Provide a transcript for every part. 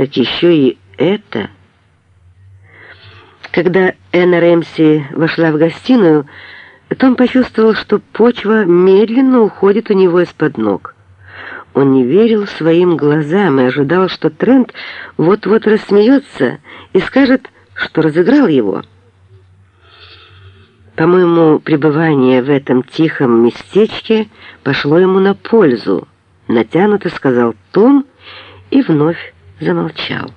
Так еще и это... Когда Энна Рэмси вошла в гостиную, том почувствовал, что почва медленно уходит у него из-под ног. Он не верил своим глазам и ожидал, что Трент вот-вот рассмеется и скажет, что разыграл его. По-моему, пребывание в этом тихом местечке пошло ему на пользу, натянуто сказал Том и вновь замолчал.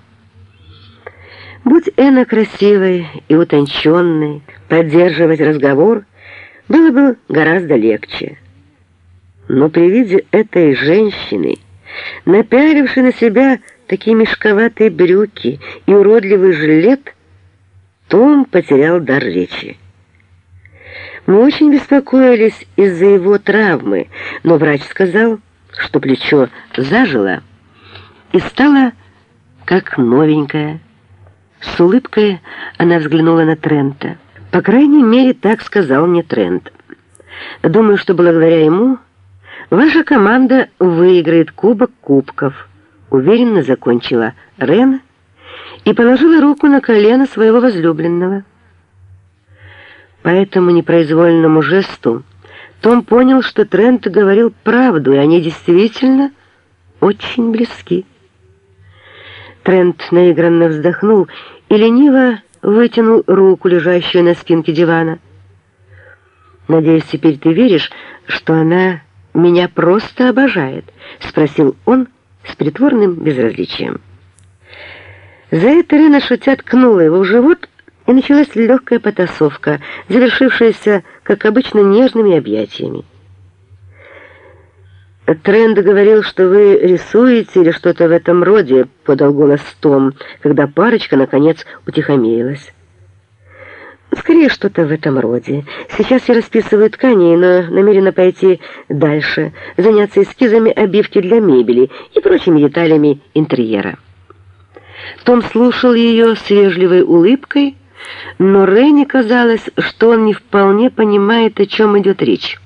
Будь Энна красивой и утонченной, поддерживать разговор было бы гораздо легче. Но при виде этой женщины, напялившей на себя такие мешковатые брюки и уродливый жилет, Том потерял дар речи. Мы очень беспокоились из-за его травмы, но врач сказал, что плечо зажило и стало как новенькое. С улыбкой она взглянула на Трента. По крайней мере, так сказал мне Трент. Думаю, что благодаря ему ваша команда выиграет Кубок Кубков. Уверенно закончила Рен и положила руку на колено своего возлюбленного. По этому непроизвольному жесту Том понял, что Трент говорил правду, и они действительно очень близки. Трент наигранно вздохнул и лениво вытянул руку, лежащую на спинке дивана. «Надеюсь, теперь ты веришь, что она меня просто обожает?» — спросил он с притворным безразличием. За это Рена шутя ткнула его в живот, и началась легкая потасовка, завершившаяся, как обычно, нежными объятиями. «Тренд говорил, что вы рисуете или что-то в этом роде», — подал голос Том, когда парочка, наконец, утихомирилась. «Скорее, что-то в этом роде. Сейчас я расписываю ткани, но намерена пойти дальше, заняться эскизами обивки для мебели и прочими деталями интерьера». Том слушал ее с вежливой улыбкой, но Ренни казалось, что он не вполне понимает, о чем идет речь.